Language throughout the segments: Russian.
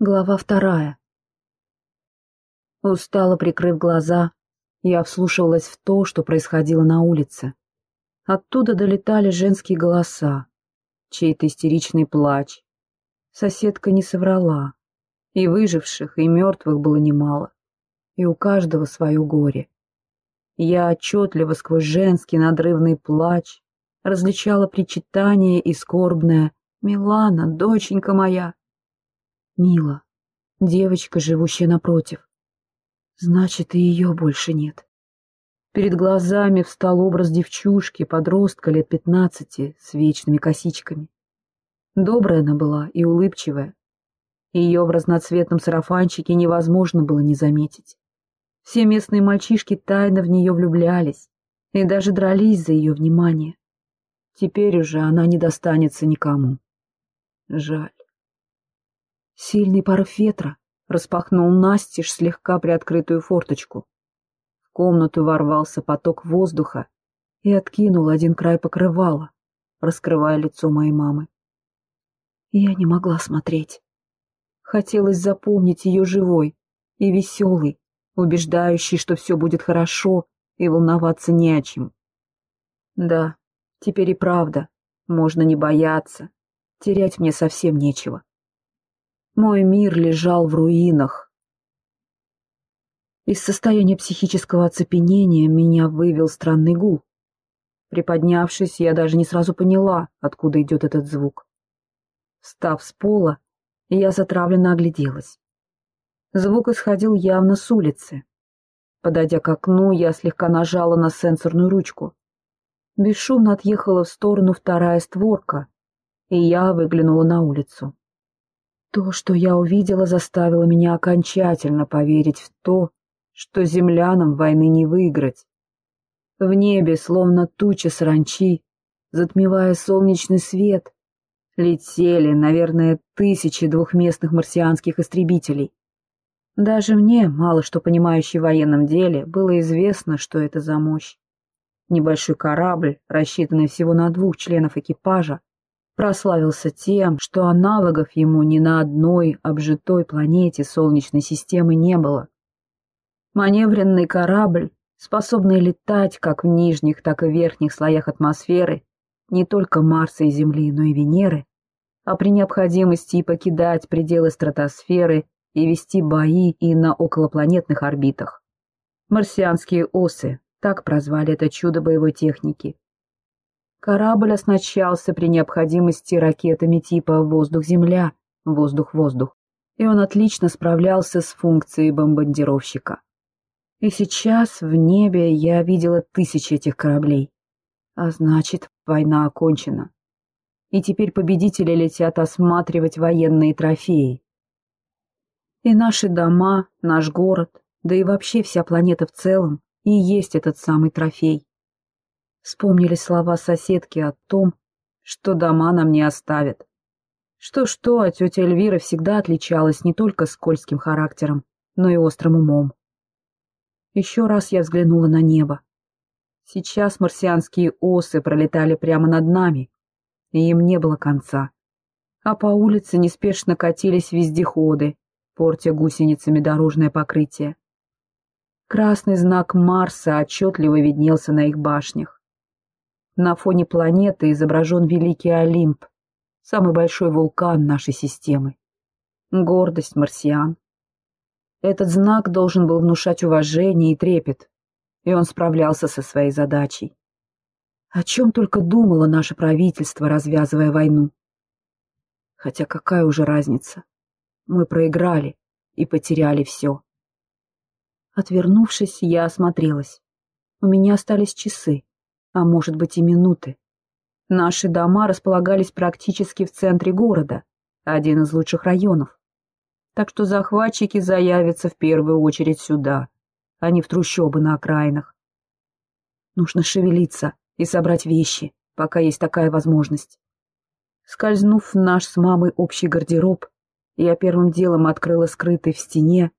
Глава вторая. Устало прикрыв глаза, я вслушивалась в то, что происходило на улице. Оттуда долетали женские голоса, чей-то истеричный плач. Соседка не соврала. И выживших, и мертвых было немало. И у каждого свое горе. Я отчетливо сквозь женский надрывный плач различала причитание и скорбное «Милана, доченька моя!» Мила, девочка, живущая напротив. Значит, и ее больше нет. Перед глазами встал образ девчушки, подростка лет пятнадцати, с вечными косичками. Добрая она была и улыбчивая. Ее в разноцветном сарафанчике невозможно было не заметить. Все местные мальчишки тайно в нее влюблялись и даже дрались за ее внимание. Теперь уже она не достанется никому. Жаль. Сильный порыв ветра распахнул настежь слегка приоткрытую форточку. В комнату ворвался поток воздуха и откинул один край покрывала, раскрывая лицо моей мамы. Я не могла смотреть. Хотелось запомнить ее живой и веселой, убеждающей, что все будет хорошо и волноваться не о чем. Да, теперь и правда, можно не бояться, терять мне совсем нечего. Мой мир лежал в руинах. Из состояния психического оцепенения меня вывел странный гул. Приподнявшись, я даже не сразу поняла, откуда идет этот звук. Встав с пола, я затравленно огляделась. Звук исходил явно с улицы. Подойдя к окну, я слегка нажала на сенсорную ручку. Бесшумно отъехала в сторону вторая створка, и я выглянула на улицу. То, что я увидела, заставило меня окончательно поверить в то, что землянам войны не выиграть. В небе, словно туча саранчи, затмевая солнечный свет, летели, наверное, тысячи двухместных марсианских истребителей. Даже мне, мало что понимающей в военном деле, было известно, что это за мощь. Небольшой корабль, рассчитанный всего на двух членов экипажа, прославился тем, что аналогов ему ни на одной обжитой планете Солнечной системы не было. Маневренный корабль, способный летать как в нижних, так и верхних слоях атмосферы, не только Марса и Земли, но и Венеры, а при необходимости и покидать пределы стратосферы и вести бои и на околопланетных орбитах. Марсианские осы, так прозвали это чудо боевой техники, Корабль оснащался при необходимости ракетами типа «воздух-земля», «воздух-воздух», и он отлично справлялся с функцией бомбардировщика. И сейчас в небе я видела тысячи этих кораблей. А значит, война окончена. И теперь победители летят осматривать военные трофеи. И наши дома, наш город, да и вообще вся планета в целом, и есть этот самый трофей. Вспомнили слова соседки о том, что дома нам не оставят. Что-что, а тетя Эльвира всегда отличалась не только скользким характером, но и острым умом. Еще раз я взглянула на небо. Сейчас марсианские осы пролетали прямо над нами, и им не было конца. А по улице неспешно катились вездеходы, портя гусеницами дорожное покрытие. Красный знак Марса отчетливо виднелся на их башнях. На фоне планеты изображен Великий Олимп, самый большой вулкан нашей системы. Гордость марсиан. Этот знак должен был внушать уважение и трепет, и он справлялся со своей задачей. О чем только думало наше правительство, развязывая войну. Хотя какая уже разница? Мы проиграли и потеряли все. Отвернувшись, я осмотрелась. У меня остались часы а может быть и минуты. Наши дома располагались практически в центре города, один из лучших районов. Так что захватчики заявятся в первую очередь сюда, а не в трущобы на окраинах. Нужно шевелиться и собрать вещи, пока есть такая возможность. Скользнув в наш с мамой общий гардероб, я первым делом открыла скрытый в стене,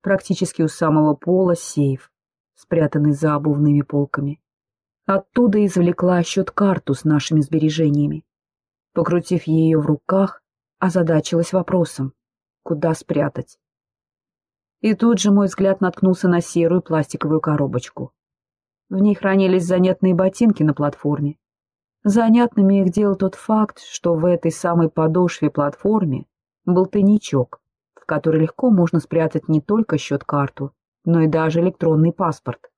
практически у самого пола, сейф, спрятанный за обувными полками. Оттуда извлекла счет-карту с нашими сбережениями. Покрутив ее в руках, озадачилась вопросом. куда спрятать. И тут же мой взгляд наткнулся на серую пластиковую коробочку. В ней хранились занятные ботинки на платформе. Занятными их делал тот факт, что в этой самой подошве платформе был тайничок, в который легко можно спрятать не только счет-карту, но и даже электронный паспорт.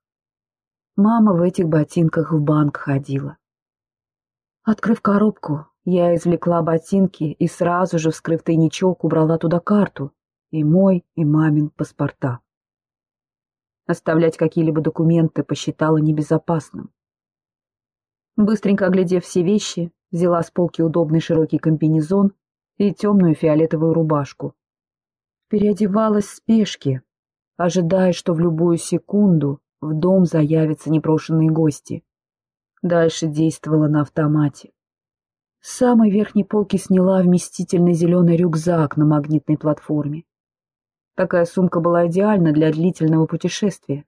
Мама в этих ботинках в банк ходила. Открыв коробку, я извлекла ботинки и сразу же, вскрыв тайничок, убрала туда карту, и мой, и мамин паспорта. Оставлять какие-либо документы посчитала небезопасным. Быстренько оглядев все вещи, взяла с полки удобный широкий комбинезон и темную фиолетовую рубашку. Переодевалась в спешке, ожидая, что в любую секунду в дом заявятся непрошенные гости. Дальше действовала на автомате. С самой верхней полки сняла вместительный зеленый рюкзак на магнитной платформе. Такая сумка была идеальна для длительного путешествия.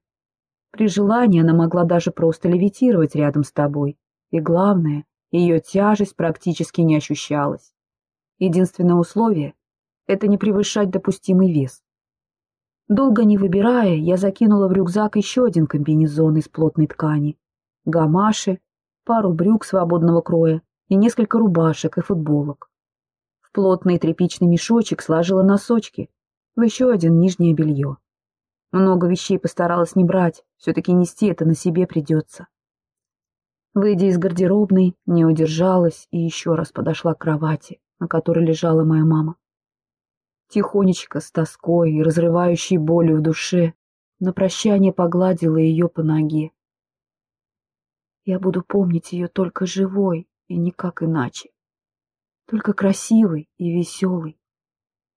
При желании она могла даже просто левитировать рядом с тобой. И главное, ее тяжесть практически не ощущалась. Единственное условие — это не превышать допустимый вес. Долго не выбирая, я закинула в рюкзак еще один комбинезон из плотной ткани, гамаши, пару брюк свободного кроя и несколько рубашек и футболок. В плотный тряпичный мешочек сложила носочки, в еще один нижнее белье. Много вещей постаралась не брать, все-таки нести это на себе придется. Выйдя из гардеробной, не удержалась и еще раз подошла к кровати, на которой лежала моя мама. Тихонечко, с тоской и разрывающей болью в душе, на прощание погладила ее по ноге. Я буду помнить ее только живой и никак иначе. Только красивой и веселой,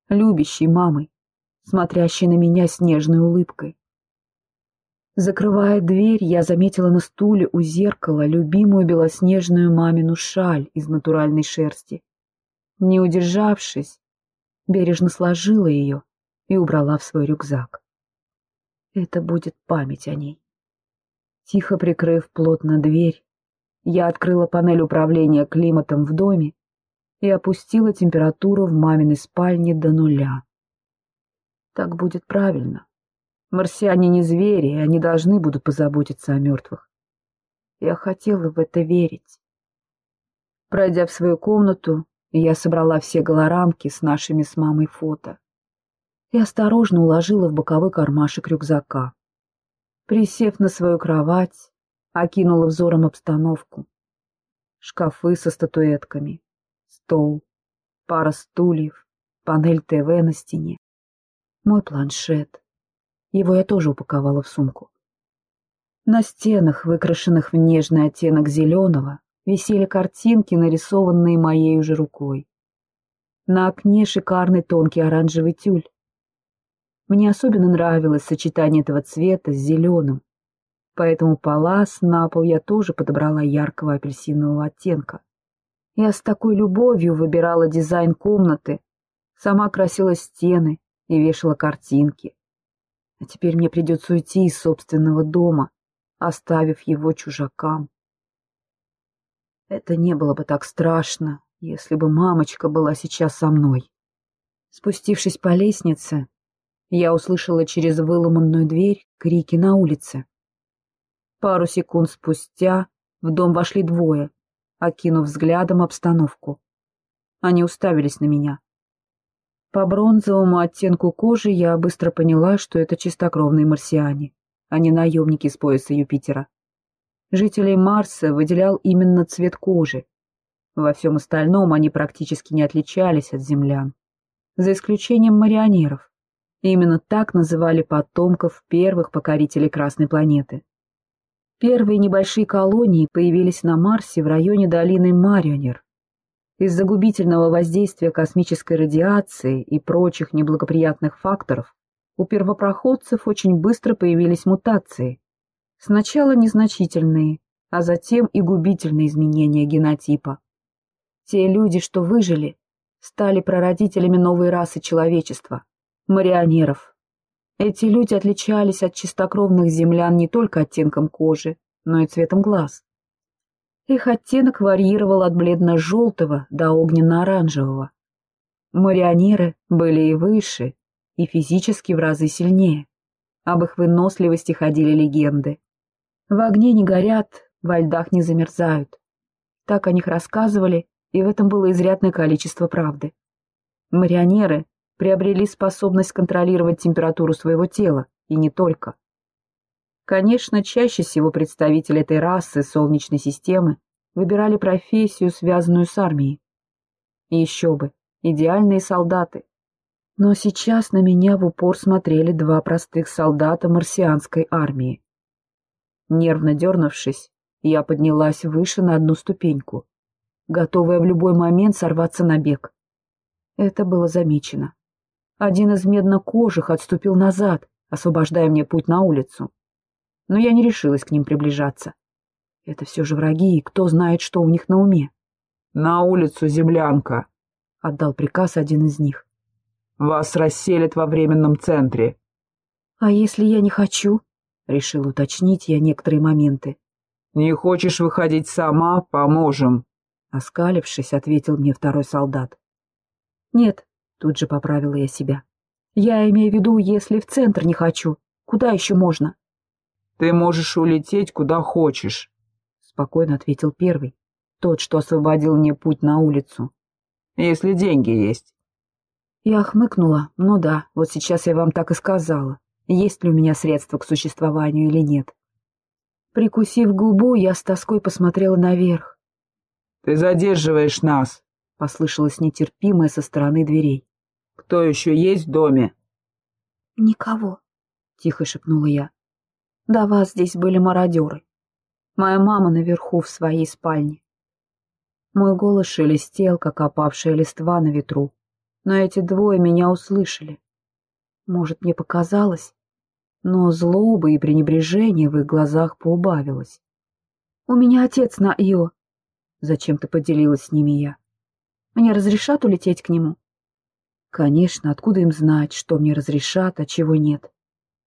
любящей мамой, смотрящей на меня с нежной улыбкой. Закрывая дверь, я заметила на стуле у зеркала любимую белоснежную мамину шаль из натуральной шерсти. Не удержавшись, бережно сложила ее и убрала в свой рюкзак. Это будет память о ней. Тихо прикрыв плотно дверь, я открыла панель управления климатом в доме и опустила температуру в маминой спальне до нуля. Так будет правильно. Марсиане не звери, и они должны будут позаботиться о мертвых. Я хотела в это верить. Пройдя в свою комнату, я собрала все голорамки с нашими с мамой фото и осторожно уложила в боковой кармашек рюкзака. Присев на свою кровать, окинула взором обстановку. Шкафы со статуэтками, стол, пара стульев, панель ТВ на стене. Мой планшет. Его я тоже упаковала в сумку. На стенах, выкрашенных в нежный оттенок зеленого, висели картинки, нарисованные моей уже рукой. На окне шикарный тонкий оранжевый тюль. Мне особенно нравилось сочетание этого цвета с зеленым, поэтому палас на пол я тоже подобрала яркого апельсинового оттенка. Я с такой любовью выбирала дизайн комнаты, сама красила стены и вешала картинки. А теперь мне придется уйти из собственного дома, оставив его чужакам. Это не было бы так страшно, если бы мамочка была сейчас со мной. Спустившись по лестнице, я услышала через выломанную дверь крики на улице. Пару секунд спустя в дом вошли двое, окинув взглядом обстановку. Они уставились на меня. По бронзовому оттенку кожи я быстро поняла, что это чистокровные марсиане, а не наемники с пояса Юпитера. Жителей Марса выделял именно цвет кожи. Во всем остальном они практически не отличались от землян, за исключением марионеров. Именно так называли потомков первых покорителей Красной планеты. Первые небольшие колонии появились на Марсе в районе долины Марионер. Из-за губительного воздействия космической радиации и прочих неблагоприятных факторов у первопроходцев очень быстро появились мутации. Сначала незначительные, а затем и губительные изменения генотипа. Те люди, что выжили, стали прародителями новой расы человечества марионеров. Эти люди отличались от чистокровных землян не только оттенком кожи, но и цветом глаз. Их оттенок варьировал от бледно-желтого до огненно-оранжевого. Марионеры были и выше, и физически в разы сильнее. Об их выносливости ходили легенды. В огне не горят, во льдах не замерзают. Так о них рассказывали, и в этом было изрядное количество правды. Марионеры приобрели способность контролировать температуру своего тела, и не только. Конечно, чаще всего представители этой расы Солнечной системы выбирали профессию, связанную с армией. И еще бы, идеальные солдаты. Но сейчас на меня в упор смотрели два простых солдата марсианской армии. Нервно дернувшись, я поднялась выше на одну ступеньку, готовая в любой момент сорваться на бег. Это было замечено. Один из меднокожих отступил назад, освобождая мне путь на улицу. Но я не решилась к ним приближаться. Это все же враги, и кто знает, что у них на уме. — На улицу, землянка! — отдал приказ один из них. — Вас расселят во временном центре. — А если я не хочу? — решил уточнить я некоторые моменты. — Не хочешь выходить сама? Поможем. Оскалившись, ответил мне второй солдат. — Нет, Тут же поправила я себя. Я имею в виду, если в центр не хочу. Куда еще можно? Ты можешь улететь куда хочешь, спокойно ответил первый, тот, что освободил мне путь на улицу. Если деньги есть. Я хмыкнула. Ну да, вот сейчас я вам так и сказала. Есть ли у меня средства к существованию или нет. Прикусив губу, я с тоской посмотрела наверх. «Ты задерживаешь нас!» — послышалось нетерпимое со стороны дверей. Кто еще есть в доме?» «Никого», — тихо шепнула я. «До вас здесь были мародеры. Моя мама наверху в своей спальне». Мой голос шелестел, как опавшая листва на ветру, но эти двое меня услышали. Может, мне показалось, но злобы и пренебрежение в их глазах поубавилось. «У меня отец на Ио», — зачем-то поделилась с ними я. «Мне разрешат улететь к нему?» Конечно, откуда им знать, что мне разрешат, а чего нет.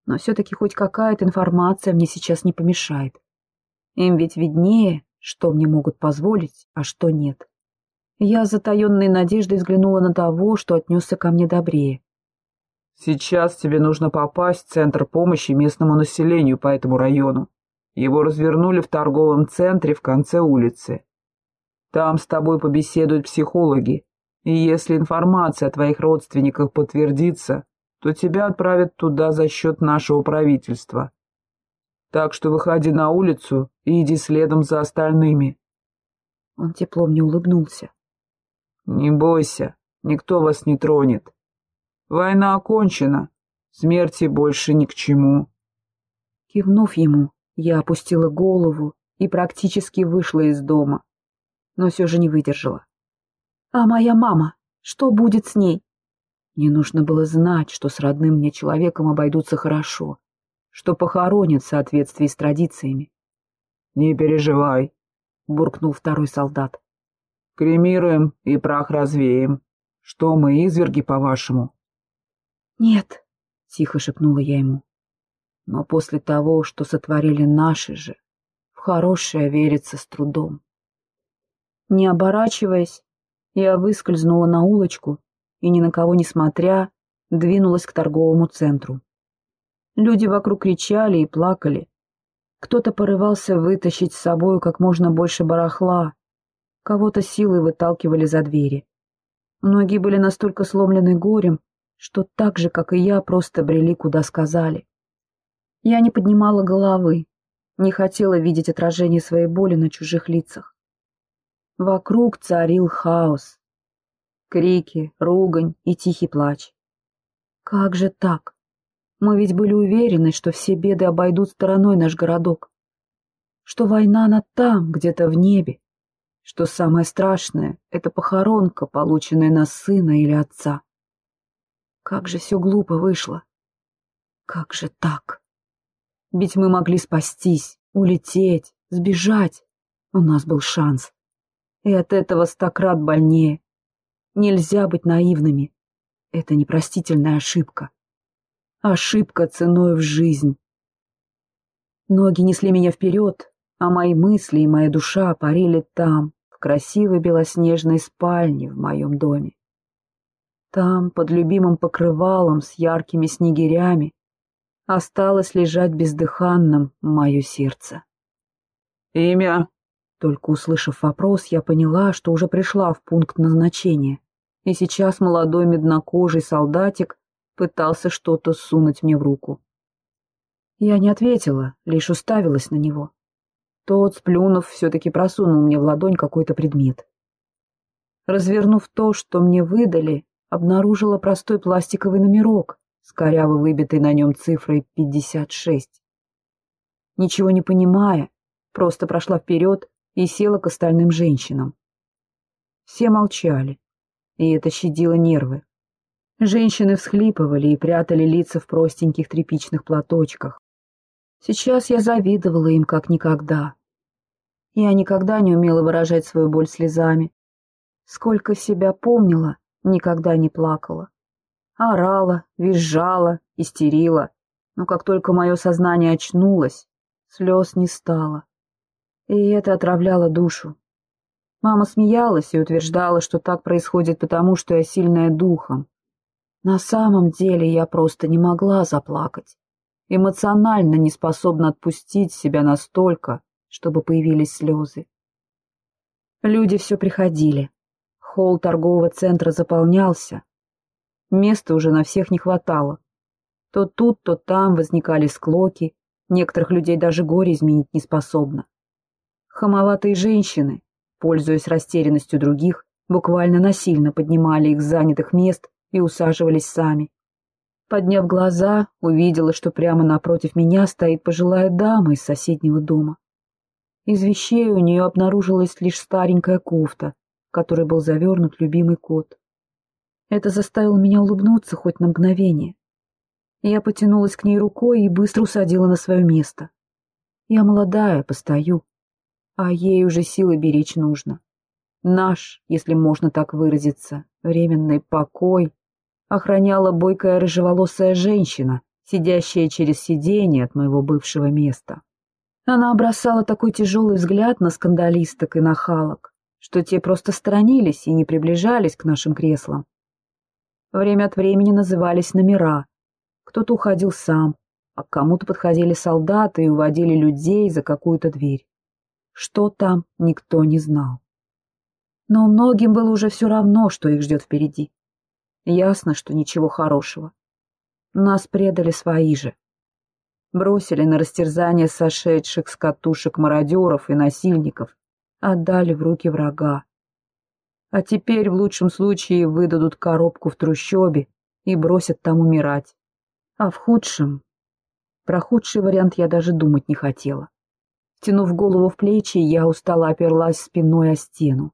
Но все-таки хоть какая-то информация мне сейчас не помешает. Им ведь виднее, что мне могут позволить, а что нет. Я с затаенной надеждой взглянула на того, что отнесся ко мне добрее. «Сейчас тебе нужно попасть в центр помощи местному населению по этому району. Его развернули в торговом центре в конце улицы. Там с тобой побеседуют психологи, и если информация о твоих родственниках подтвердится, то тебя отправят туда за счет нашего правительства. Так что выходи на улицу и иди следом за остальными. Он тепло мне улыбнулся. Не бойся, никто вас не тронет. Война окончена, смерти больше ни к чему. Кивнув ему, я опустила голову и практически вышла из дома, но все же не выдержала. А моя мама? Что будет с ней? Мне нужно было знать, что с родным мне человеком обойдутся хорошо, что похоронят в соответствии с традициями. — Не переживай, — буркнул второй солдат. — Кремируем и прах развеем. Что мы, изверги, по-вашему? — Нет, — тихо шепнула я ему. Но после того, что сотворили наши же, в хорошее верится с трудом. Не оборачиваясь, я выскользнула на улочку и, ни на кого не смотря, двинулась к торговому центру. Люди вокруг кричали и плакали. Кто-то порывался вытащить с собой как можно больше барахла, кого-то силой выталкивали за двери. Многие были настолько сломлены горем, что так же, как и я, просто брели, куда сказали. Я не поднимала головы, не хотела видеть отражение своей боли на чужих лицах. Вокруг царил хаос. Крики, ругань и тихий плач. Как же так? Мы ведь были уверены, что все беды обойдут стороной наш городок. Что война она там, где-то в небе. Что самое страшное — это похоронка, полученная на сына или отца. Как же все глупо вышло. Как же так? Ведь мы могли спастись, улететь, сбежать. У нас был шанс. И от этого стократ больнее. Нельзя быть наивными. Это непростительная ошибка. Ошибка ценой в жизнь. Ноги несли меня вперед, а мои мысли и моя душа парили там, в красивой белоснежной спальне в моем доме. Там, под любимым покрывалом с яркими снегирями, осталось лежать бездыханным мое сердце. «Имя?» Только услышав вопрос, я поняла, что уже пришла в пункт назначения, и сейчас молодой меднокожий солдатик пытался что-то сунуть мне в руку. Я не ответила, лишь уставилась на него. Тот, сплюнув, все-таки просунул мне в ладонь какой-то предмет. Развернув то, что мне выдали, обнаружила простой пластиковый номерок с коряво выбитой на нем цифрой 56. Ничего не понимая, просто прошла вперед и села к остальным женщинам. Все молчали, и это щадило нервы. Женщины всхлипывали и прятали лица в простеньких тряпичных платочках. Сейчас я завидовала им как никогда. Я никогда не умела выражать свою боль слезами. Сколько себя помнила, никогда не плакала. Орала, визжала, истерила, но как только мое сознание очнулось, слез не стало. И это отравляло душу. Мама смеялась и утверждала, что так происходит потому, что я сильная духом. На самом деле я просто не могла заплакать. Эмоционально не способна отпустить себя настолько, чтобы появились слезы. Люди все приходили. Холл торгового центра заполнялся. Места уже на всех не хватало. То тут, то там возникали склоки, некоторых людей даже горе изменить не способно. Хамоватые женщины, пользуясь растерянностью других, буквально насильно поднимали их с занятых мест и усаживались сами. Подняв глаза, увидела, что прямо напротив меня стоит пожилая дама из соседнего дома. Из вещей у нее обнаружилась лишь старенькая кофта, в которой был завернут любимый кот. Это заставило меня улыбнуться хоть на мгновение. Я потянулась к ней рукой и быстро усадила на свое место. Я молодая, постою, а ей уже силы беречь нужно. Наш, если можно так выразиться, временный покой охраняла бойкая рыжеволосая женщина, сидящая через сиденье от моего бывшего места. Она бросала такой тяжелый взгляд на скандалисток и нахалок, что те просто сторонились и не приближались к нашим креслам. Время от времени назывались номера. Кто-то уходил сам, а к кому-то подходили солдаты и уводили людей за какую-то дверь. Что там, никто не знал. Но многим было уже все равно, что их ждет впереди. Ясно, что ничего хорошего. Нас предали свои же. Бросили на растерзание сошедших с катушек мародеров и насильников, отдали в руки врага. А теперь в лучшем случае выдадут коробку в трущобе и бросят там умирать. А в худшем... Про худший вариант я даже думать не хотела. Тянув голову в плечи, я устало оперлась спиной о стену.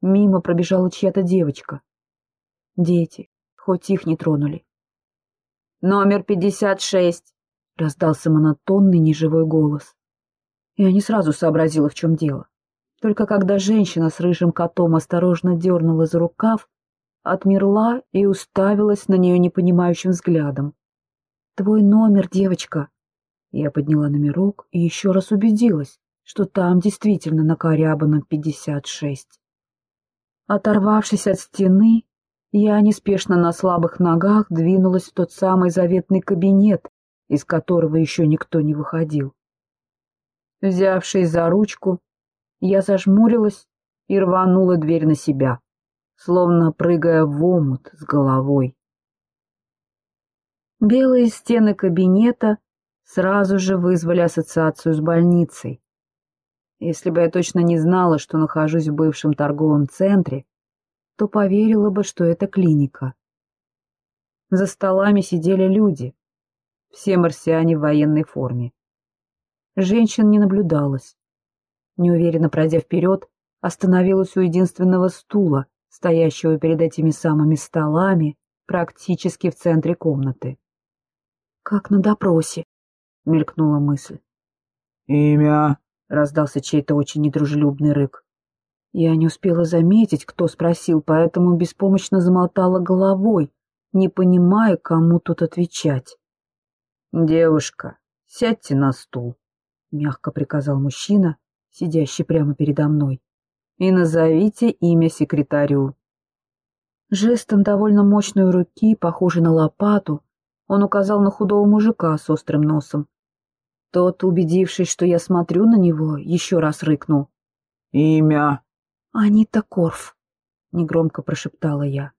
Мимо пробежала чья-то девочка. Дети, хоть их не тронули. «Номер пятьдесят шесть!» — раздался монотонный неживой голос. Я не сразу сообразила, в чем дело. Только когда женщина с рыжим котом осторожно дернула за рукав, отмерла и уставилась на нее непонимающим взглядом. «Твой номер, девочка!» Я подняла номерок и еще раз убедилась, что там действительно накорябано пятьдесят шесть. Оторвавшись от стены, я неспешно на слабых ногах двинулась в тот самый заветный кабинет, из которого еще никто не выходил. Взявшись за ручку, я зажмурилась и рванула дверь на себя, словно прыгая в омут с головой. Белые стены кабинета сразу же вызвали ассоциацию с больницей. Если бы я точно не знала, что нахожусь в бывшем торговом центре, то поверила бы, что это клиника. За столами сидели люди, все марсиане в военной форме. Женщин не наблюдалось. Неуверенно пройдя вперед, остановилась у единственного стула, стоящего перед этими самыми столами, практически в центре комнаты. «Как на допросе», — мелькнула мысль. «Имя?» — раздался чей-то очень недружелюбный рык. Я не успела заметить, кто спросил, поэтому беспомощно замотала головой, не понимая, кому тут отвечать. «Девушка, сядьте на стул», — мягко приказал мужчина, сидящий прямо передо мной, — «и назовите имя секретарю». Жестом довольно мощной руки, похожей на лопату, он указал на худого мужика с острым носом. Тот, убедившись, что я смотрю на него, еще раз рыкнул. «Имя?» «Анита Корф», — негромко прошептала я.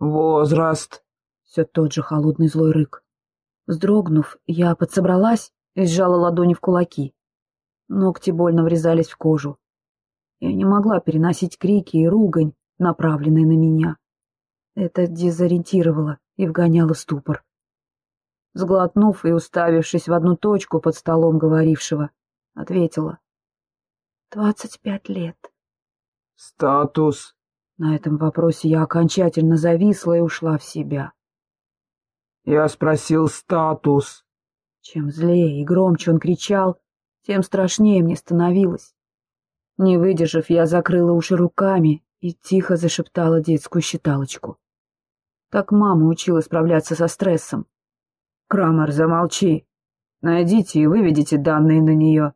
«Возраст?» Все тот же холодный злой рык. Вздрогнув, я подсобралась и сжала ладони в кулаки. Ногти больно врезались в кожу. Я не могла переносить крики и ругань, направленные на меня. Это дезориентировало и вгоняло ступор. Сглотнув и уставившись в одну точку под столом говорившего, ответила. «Двадцать пять лет». «Статус?» На этом вопросе я окончательно зависла и ушла в себя. «Я спросил статус». Чем злее и громче он кричал, тем страшнее мне становилось. Не выдержав, я закрыла уши руками и тихо зашептала детскую считалочку. Так мама учила справляться со стрессом. «Крамер, замолчи! Найдите и выведите данные на нее!»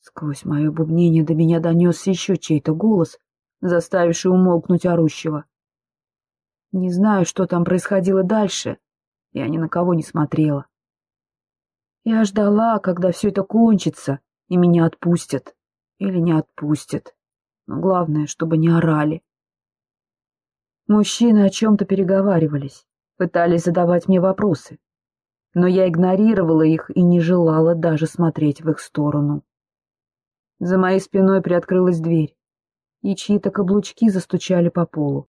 Сквозь мое бубнение до меня донесся еще чей-то голос, заставивший умолкнуть орущего. Не знаю, что там происходило дальше, я ни на кого не смотрела. Я ждала, когда все это кончится, и меня отпустят. Или не отпустят. Но главное, чтобы не орали. Мужчины о чем-то переговаривались, пытались задавать мне вопросы. Но я игнорировала их и не желала даже смотреть в их сторону. За моей спиной приоткрылась дверь, и чьи-то каблучки застучали по полу.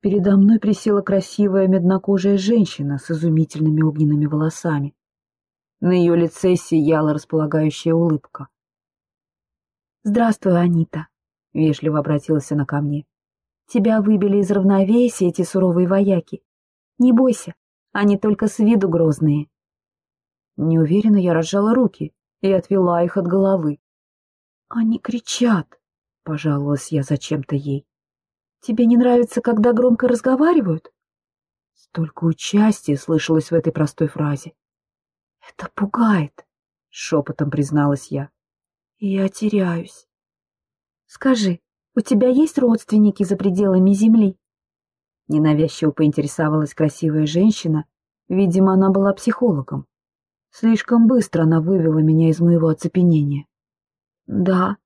Передо мной присела красивая меднокожая женщина с изумительными огненными волосами. На ее лице сияла располагающая улыбка. «Здравствуй, Анита», — вежливо обратилась она ко мне. «Тебя выбили из равновесия эти суровые вояки. Не бойся, они только с виду грозные». Неуверенно я разжала руки и отвела их от головы. «Они кричат», — пожаловалась я зачем-то ей. «Тебе не нравится, когда громко разговаривают?» Столько участия слышалось в этой простой фразе. «Это пугает», — шепотом призналась я. «Я теряюсь». «Скажи, у тебя есть родственники за пределами земли?» Ненавязчиво поинтересовалась красивая женщина. Видимо, она была психологом. Слишком быстро она вывела меня из моего оцепенения. «Да,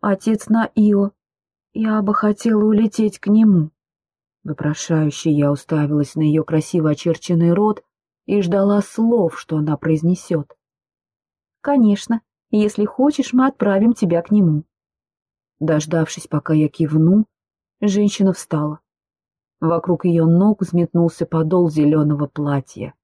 отец на Ио. Я бы хотела улететь к нему». Вопрошающе я уставилась на ее красиво очерченный рот и ждала слов, что она произнесет. «Конечно, если хочешь, мы отправим тебя к нему». Дождавшись, пока я кивну, женщина встала. Вокруг ее ног взметнулся подол зеленого платья.